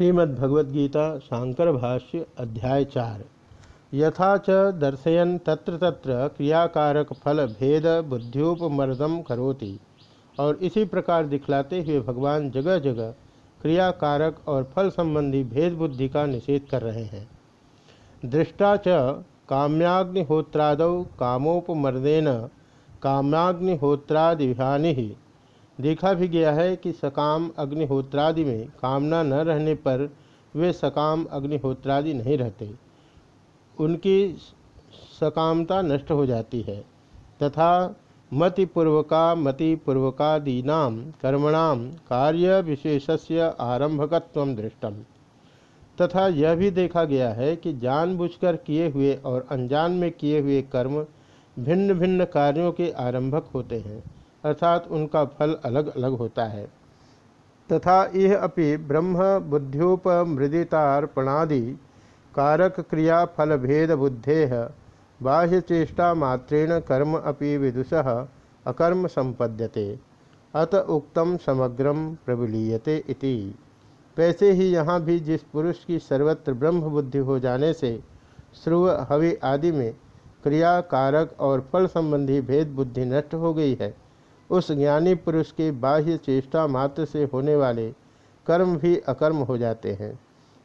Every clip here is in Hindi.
श्रीमद्भगवद्गीता शांकर भाष्य अध्याय चार। यथा च दर्शयन तत्र तत्र क्रियाकारक फल भेद बुद्ध्युपमर्दम करोति। और इसी प्रकार दिखलाते हुए भगवान जगह जगह क्रियाकारक और फल संबंधी भेद बुद्धि का निषेध कर रहे हैं। दृष्टा च काम्याग्निहोत्राद कामोपमर्देन काम्याग्निहोत्रादिहानि देखा भी गया है कि सकाम अग्निहोत्रादि में कामना न रहने पर वे सकाम अग्निहोत्रादि नहीं रहते। उनकी सकामता नष्ट हो जाती है। तथा मतिपूर्वका मतिपूर्वकादीना कर्मणाम कार्य विशेषस्य आरंभकत्व दृष्टम। तथा यह भी देखा गया है कि जानबूझकर किए हुए और अनजान में किए हुए कर्म भिन्न भिन्न कार्यों के आरंभक होते हैं। अर्थात उनका फल अलग अलग होता है। तथा यह अपि ब्रह्म, बुद्ध्योपमृदितार्पणादि, कारक क्रिया फल भेद बुद्धे, बाह्य चेष्टा मात्रेण कर्म अपि विदुष, अकर्म संपद्यते, अत उक्तम समग्रम प्रबलीयते इति। वैसे ही यहाँ भी जिस पुरुष की सर्वत्र ब्रह्म बुद्धि हो जाने से, श्रुव, हवि आदि में क्रिया, कारक और फल संबंधी भेद बुद्धि नष्ट हो गई है। उस ज्ञानी पुरुष के बाह्य चेष्टा मात्र से होने वाले कर्म भी अकर्म हो जाते हैं।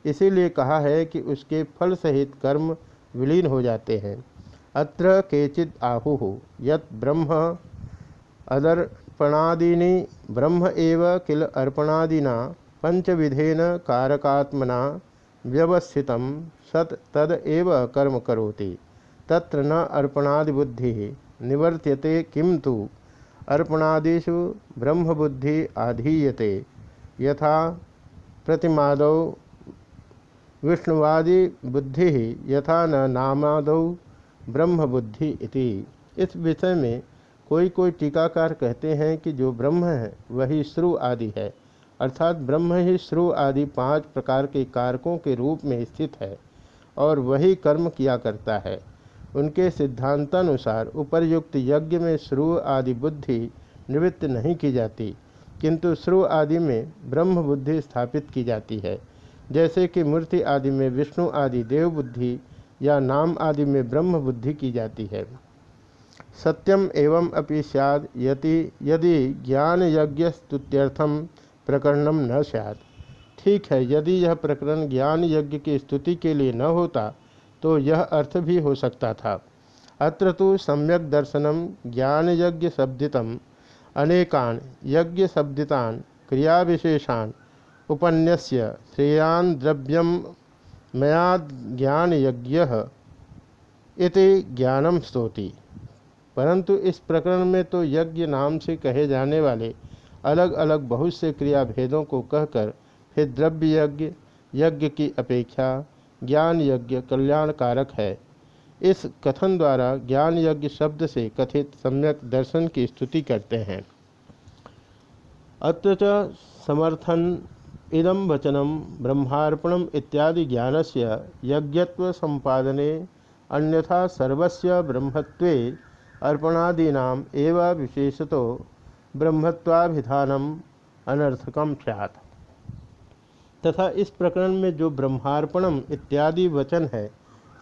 इसीलिए कहा है कि उसके फल सहित कर्म विलीन हो जाते हैं। अत्र केचित आहु, यत ब्रह्म अदर्पणादीनि, ब्रह्म एव किल अर्पणादिना पंचविधेन कारकात्मना, व्यवस्थित सत तद एव कर्म करोति। तत्र न अर्पणादिबुद्धि, निवर्त्यते किम तो? अर्पणादिषु ब्रह्मबुद्धि आधीयते। यथा प्रतिमाद विष्णुवादी बुद्धि यथा न नामाद ब्रह्मबुद्धि इति। इस विषय में कोई कोई टीकाकार कहते हैं कि जो ब्रह्म है, वही श्रु आदि है। अर्थात ब्रह्म ही श्रु आदि पाँच प्रकार के कारकों के रूप में स्थित है और वही कर्म किया करता है। उनके सिद्धांतानुसार उपर्युक्त यज्ञ में श्रु आदि बुद्धि निवृत्त नहीं की जाती, किंतु श्रु आदि में ब्रह्म बुद्धि स्थापित की जाती है। जैसे कि मूर्ति आदि में विष्णु आदि देव बुद्धि या नाम आदि में ब्रह्म बुद्धि की जाती है। सत्यम एवं अपि सैद यदि यदि ज्ञान यज्ञ स्तुत्यर्थम प्रकरणम न सैद ठीक है, यदि यह प्रकरण ज्ञान यज्ञ की स्तुति के लिए न होता तो यह अर्थ भी हो सकता था। अत्र तो सम्यक दर्शनम ज्ञान यज्ञ शब्दितम अनेकान यज्ञ शब्दितान क्रिया विशेषान उपन्यस्य श्रेयान द्रव्यम मया ज्ञान यज्ञ इति ज्ञानम स्तोति। परंतु इस प्रकरण में तो यज्ञ नाम से कहे जाने वाले अलग अलग बहुत से क्रिया भेदों को कहकर फिर द्रव्य यज्ञ यज्ञ की अपेक्षा ज्ञान यज्ञ कल्याणकारक है। इस कथन द्वारा ज्ञान यज्ञ शब्द से कथित सम्यक दर्शन की स्तुति करते हैं। अत्र समर्थन इदम वचनम ब्रह्मार्पणम इत्यादि ज्ञान से यज्ञत्व संपादने अन्यथा सर्वस्य ब्रह्मत्वे अर्पणादीना एवं विशेषतो ब्रह्मत्वाभिधानम अनर्थकम सैत् तथा इस प्रकरण में जो ब्रह्मार्पणम इत्यादि वचन है,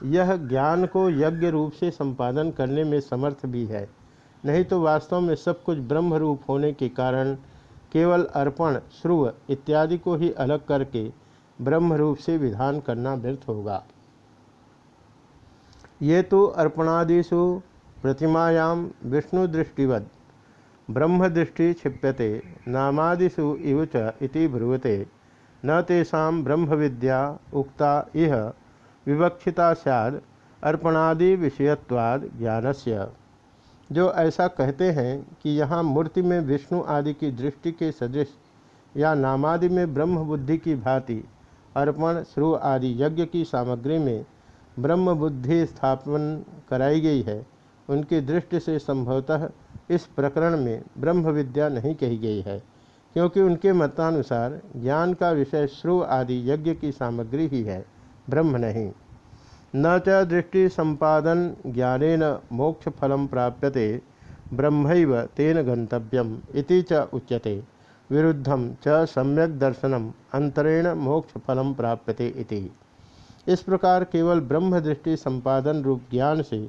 यह ज्ञान को यज्ञ रूप से संपादन करने में समर्थ भी है। नहीं तो वास्तव में सब कुछ ब्रह्म रूप होने के कारण केवल अर्पण, श्रुव इत्यादि को ही अलग करके ब्रह्म रूप से विधान करना व्यर्थ होगा। ये तो अर्पणादिषु प्रतिमायाम विष्णु दृष्टिवद ब्रह्म दृष्टि क्षिप्यते, नामादिषु इव च इति ब्रुवते। न तेषा ब्रह्म विद्या उक्ता इह विवक्षिता सैद अर्पणादि विषयत्वाद ज्ञानस्य। जो ऐसा कहते हैं कि यहाँ मूर्ति में विष्णु आदि की दृष्टि के सदृश या नामादि में ब्रह्म बुद्धि की भांति अर्पण, श्रु आदि यज्ञ की सामग्री में ब्रह्म बुद्धि स्थापन कराई गई है, उनकी दृष्टि से संभवतः इस प्रकरण में ब्रह्म विद्या नहीं कही गई है। क्योंकि उनके मतानुसार ज्ञान का विषय श्रु आदि यज्ञ की सामग्री ही है, ब्रह्म नहीं। न च दृष्टि संपादन ज्ञानेन मोक्ष फलम प्राप्यते ब्रह्म तेन गंतव्यम इति च उच्यते। विरुद्धम च सम्यक दर्शनम अंतरेण मोक्ष फलम प्राप्यते इति। इस प्रकार केवल ब्रह्म दृष्टि संपादन रूप ज्ञान से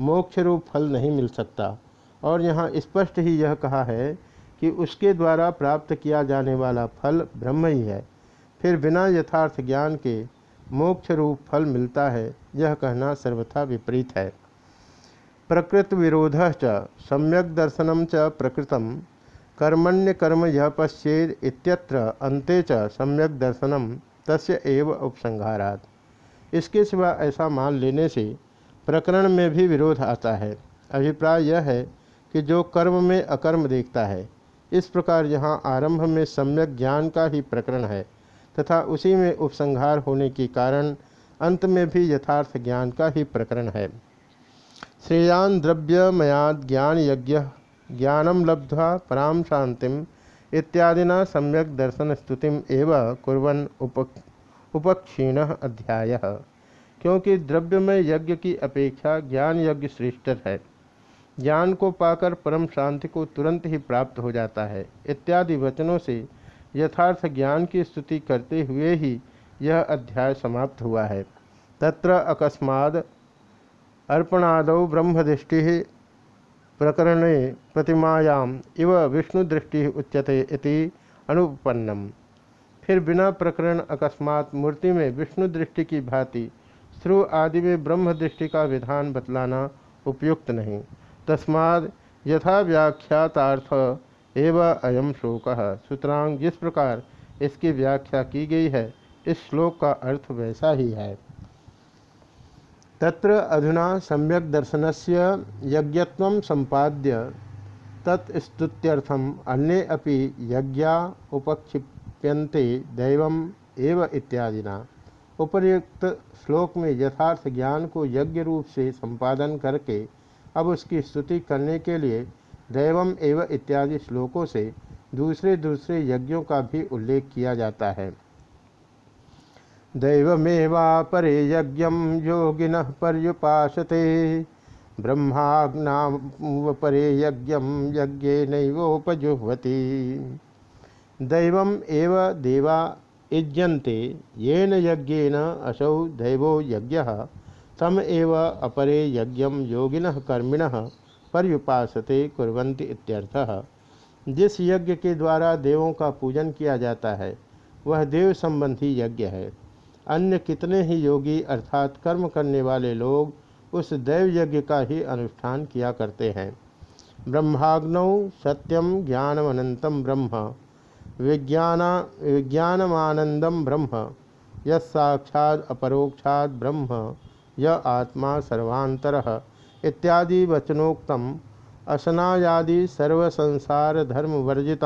मोक्ष रूप फल नहीं मिल सकता। और यहाँ स्पष्ट ही यह कहा है कि उसके द्वारा प्राप्त किया जाने वाला फल ब्रह्म ही। है फिर बिना यथार्थ ज्ञान के मोक्ष रूप फल मिलता है, यह कहना सर्वथा विपरीत है। प्रकृत विरोध च सम्यक दर्शनम च प्रकृतम, कर्मण्य कर्म यह पश्चेद इत्यत्र अंते च सम्यक दर्शनम, तस्य एव उपसंहारात। इसके सिवा ऐसा मान लेने से प्रकरण में भी विरोध आता है। अभिप्राय यह है कि जो कर्म में अकर्म देखता है इस प्रकार यहाँ आरंभ में सम्यक ज्ञान का ही प्रकरण है तथा उसी में उपसंहार होने के कारण अंत में भी यथार्थ ज्ञान का ही प्रकरण है। श्रेयान द्रव्यमयाद ज्ञान यज्ञ, ज्ञानम लब्ध्वा पराम शांतिम इत्यादिना सम्यक दर्शन स्तुतिम एव कुर्वन उप, उपक्षीण अध्याय। क्योंकि द्रव्यमय यज्ञ की अपेक्षा ज्ञान यज्ञ श्रेष्ठ है। ज्ञान को पाकर परम शांति को तुरंत ही प्राप्त हो जाता है। इत्यादि वचनों से यथार्थ ज्ञान की स्तुति करते हुए ही यह अध्याय समाप्त हुआ है। तत्र अकस्माद अर्पणाद ब्रह्मदृष्टि प्रकरणे प्रतिमायाम इव विष्णुदृष्टि उच्यते इति अनुपन्नम। फिर बिना प्रकरण, अकस्मात मूर्ति में विष्णु दृष्टि की भांति श्रु आदि में ब्रह्म दृष्टि का विधान बतलाना उपयुक्त नहीं। तस्माद यथा व्याख्यातार्थ एवं अयम श्लोक। सुतरांग जिस प्रकार इसकी व्याख्या की गई है, इस श्लोक का अर्थ वैसा ही है। तत्र अधुना सम्यक दर्शनस्य यज्ञत्व संपाद्य तत्स्तुत्यर्थम अन्य अपि यज्ञा उपक्षिप्यन्ते दैवम एव इत्यादिना। उपर्युक्त श्लोक में यथार्थ ज्ञान को यज्ञ रूप से संपादन करके अब उसकी स्तुति करने के लिए दैवम एवं इत्यादि श्लोकों से दूसरे दूसरे यज्ञों का भी उल्लेख किया जाता है। दैवमेवा परे यज्ञ योगिन पर्युपाशते ब्रह्माग्नाम परे यज्ञ यज्ञ नैवोपजुहवती दैव एव देवा इज्यन्ते, येन यज्ञेन असौ दैवो यज्ञ तम एव अपरे यज्ञ योगिन कर्मिण पर्युपासते कुरंती इत्यर्थः। जिस यज्ञ के द्वारा देवों का पूजन किया जाता है, वह देव संबंधी यज्ञ है। अन्य कितने ही योगी अर्थात कर्म करने वाले लोग उस दैव यज्ञ का ही अनुष्ठान किया करते हैं। ब्रह्माग्नौ सत्यम ज्ञानमनंतम ब्रह्म, विज्ञान विज्ञानमानंदम ब्रह्म यक्षाद अपरोक्षाद ब्रह्म। य आत्मा सर्वांतर इत्यादि वचनोक्तम असनायादि सर्वसंसार धर्म वर्जित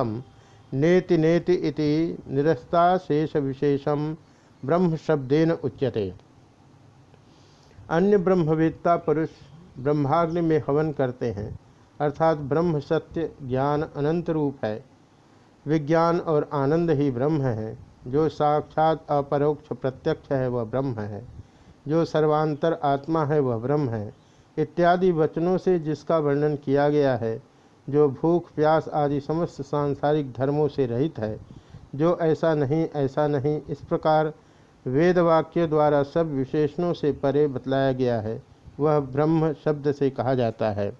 नेति नेति इति निरस्ताशेष विशेषम ब्रह्म शब्देन उच्यते। अन्य ब्रह्मवेत्ता पुरुष ब्रह्माग्नि में हवन करते हैं, अर्थात ब्रह्म सत्य, ज्ञान अनंत रूप है। विज्ञान और आनंद ही ब्रह्म है, जो साक्षात अपरोक्ष प्रत्यक्ष है, वह ब्रह्म है। जो सर्वांतर आत्मा है, वह ब्रह्म है। इत्यादि वचनों से जिसका वर्णन किया गया है, जो भूख, प्यास आदि समस्त सांसारिक धर्मों से रहित है, जो ऐसा नहीं ऐसा नहीं, इस प्रकार वेद वाक्य द्वारा सब विशेषणों से परे बतलाया गया है, वह ब्रह्म शब्द से कहा जाता है।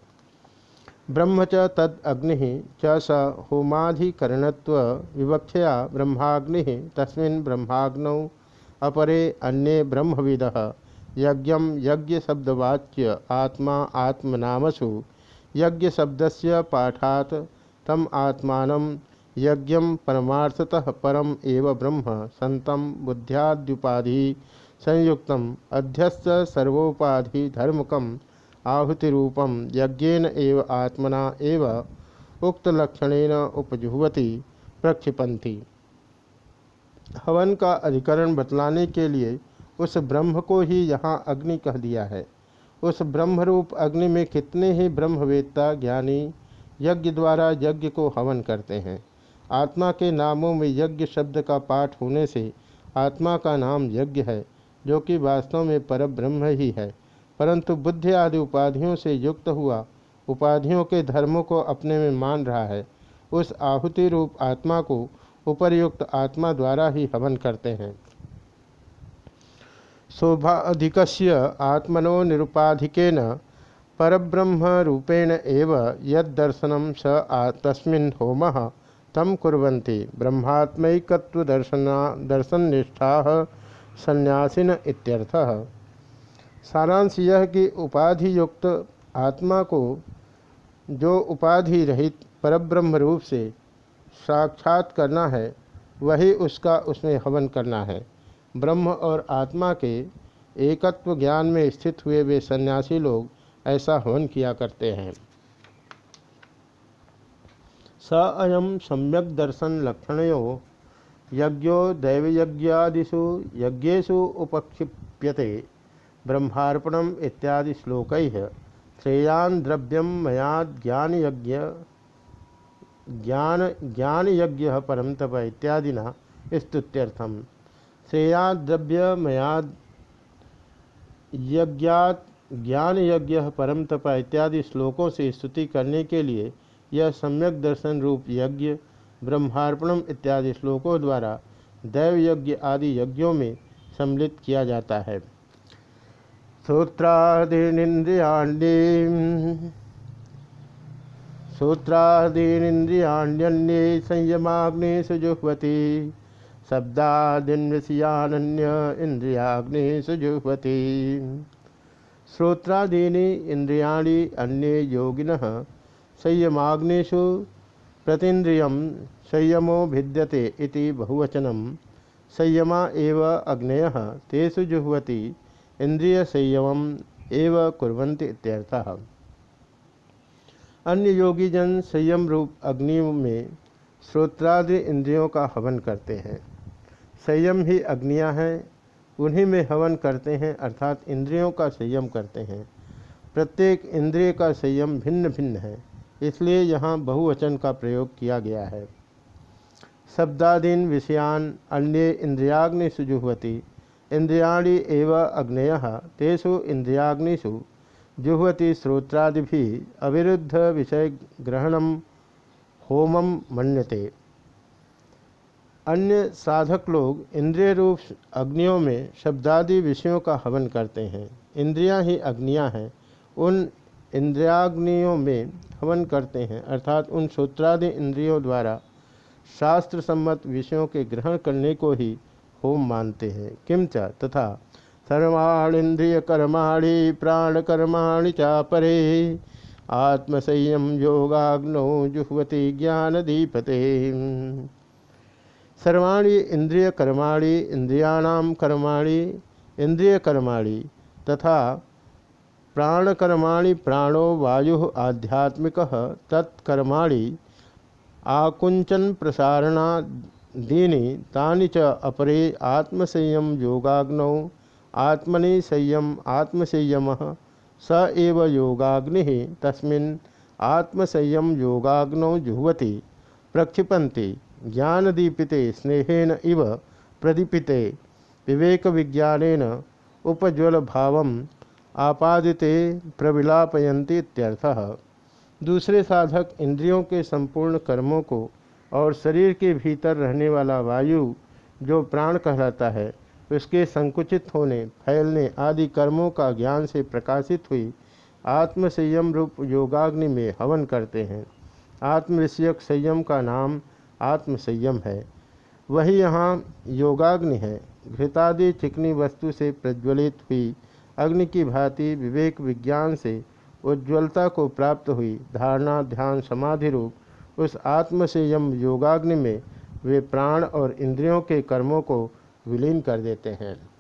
ब्रह्म च तद अग्नि, च स होमाधिकरणत्व विवक्षया ब्रह्माग्नि, तस्मिन् ब्रह्माग्नौ अपरे अन्ये ब्रह्मविद। यज्ञ यज्ञ शब्दवाच्य आत्मा आत्मनामसु। यज्ञ शब्दस्य पाठात तम आत्मा यज्ञ परमार्थतः परम एव ब्रह्म संतम बुद्ध्याद्युपाधि संयुक्त अध्यस्त सर्वोपाधि धर्मकम आहुतिरूपम यज्ञेन एव आत्मना एव उक्तलक्षणेन उपजुहवती प्रक्षिपन्ति। हवन का अधिकरण बतलाने के लिए उस ब्रह्म को ही यहाँ अग्नि कह दिया है। उस ब्रह्मरूप अग्नि में कितने ही ब्रह्मवेत्ता ज्ञानी यज्ञ द्वारा यज्ञ को हवन करते हैं। आत्मा के नामों में यज्ञ शब्द का पाठ होने से आत्मा का नाम यज्ञ है, जो कि वास्तव में पर ब्रह्म ही है। परंतु बुद्धि आदि उपाधियों से युक्त हुआ, उपाधियों के धर्मों को अपने में मान रहा है। उस आहुति रूप आत्मा को उपर्युक्त आत्मा द्वारा ही हवन करते हैं। शोभाधिक आत्मनो निरुपाधिकेन परब्रह्म रूपेण एव यदर्शन स तस्मिन् होम तम कुर्वन्ति। ब्रह्मात्मकत्व दर्शना संन्यासीन इत्यर्थः। सारांश यह कि उपाधि युक्त आत्मा को जो उपाधि रहित परब्रह्म रूप से साक्षात करना है, वही उसका उसमें हवन करना है। ब्रह्म और आत्मा के एकत्व ज्ञान में स्थित हुए वे सन्यासी लोग ऐसा हवन किया करते हैं। स अयम सम्यक दर्शन लक्षणों यज्ञो दैवयज्ञादिषु यज्ञेशु उपक्षिप्यते, ब्रह्मार्पणम इत्यादि श्लोक श्रेयान द्रव्यम मया ज्ञान यज्ञ ज्ञान ज्ञान यज्ञ परम तप इत्यादिना स्तुत्यर्थम श्रेया द्रव्य मया यज्ञात ज्ञान यज्ञ परम तप इत्यादि श्लोकों से स्तुति करने के लिए यह सम्यक दर्शन रूप यज्ञ, ब्रह्मार्पणम इत्यादि श्लोकों द्वारा दैव यज्ञ आदि यज्ञों में सम्मिलित किया जाता है। सूत्रादीनिंद्रियाण्य सूत्रादीनिंद्रियाण्य संयमाग्नि सुजुहवती। शब्दादीन विषयान्य इंद्रियाग्नि सुजुहवती। श्रोत्रादीनि इंद्रियाणि अन्य योगिनः संयमाग्निषु प्रतीन्द्रिय संयमो भिद्यते इति बहुवचनम संयमा एव अग्नय तेषु जुह्वती इंद्रिय संयम एव कुर्वन्ति इत्यर्थः। अन्य योगी जन संयम रूप अग्नि में श्रोत्रादि इंद्रियों का हवन करते हैं। संयम ही अग्नियाँ हैं, उन्हीं में हवन करते हैं, अर्थात इंद्रियों का संयम करते हैं। प्रत्येक इंद्रिय का संयम भिन्न भिन्न है, इसलिए यहाँ बहुवचन का प्रयोग किया गया है। शब्दादीन विषयान अन्य इंद्रियाग्नि जुहवती, इंद्रियाणी एवं अग्नय, तेषु इंद्रियाग्निषु जुहवती श्रोत्रादि भी अविरुद्ध विषय ग्रहणम होमम मन्यते। अन्य साधक लोग इंद्रिय रूप अग्नियों में शब्दादि विषयों का हवन करते हैं। इंद्रियाँ ही अग्नियाँ हैं। उन इंद्रियाग्नियों में हवन करते हैं। अर्थात उन सूत्रादि इंद्रियों द्वारा शास्त्र सम्मत विषयों के ग्रहण करने को ही होम मानते हैं। किंच तथा सर्वाणींद्रिय कर्माणि, प्राण चापरे। आत्मसंयम योगाग्नो जुहवती ज्ञान दीपते। सर्वाणी इंद्रिय कर्माणि इंद्रियाणाम कर्माणि, इंद्रिय कर्माणि तथा प्राणकर्माणि प्राणो वायु आध्यात्मिक तत्कर्माणि आकुंचन प्रसारणादीनि तानि च अपरे आत्मसंयम योगाग्नौ आत्मनि संयम, आत्मसंयम, स एव योगाग्नि, तस्मिन् आत्मसंयम योगाग्नौ जुह्वति, प्रक्षिपन्ति, ज्ञानदीपिते, स्नेहेन इव प्रदीपिते विवेक विज्ञानेन उपज्वल भाव आपादिते प्रविलापयंती इत्यर्थः। दूसरे साधक इंद्रियों के संपूर्ण कर्मों को और शरीर के भीतर रहने वाला वायु, जो प्राण कहलाता है उसके संकुचित होने, फैलने आदि कर्मों का ज्ञान से प्रकाशित हुई आत्मसंयम रूप योगाग्नि में हवन करते हैं। आत्मविषयक संयम का नाम आत्मसंयम है। वही यहाँ योगाग्नि है। घृतादि चिकनी वस्तु से प्रज्वलित हुई, अग्नि की भांति विवेक विज्ञान से उज्ज्वलता को प्राप्त हुई, धारणा, ध्यान, समाधि रूप, उस आत्मसंयम योगाग्नि में वे प्राण और इंद्रियों के कर्मों को विलीन कर देते हैं।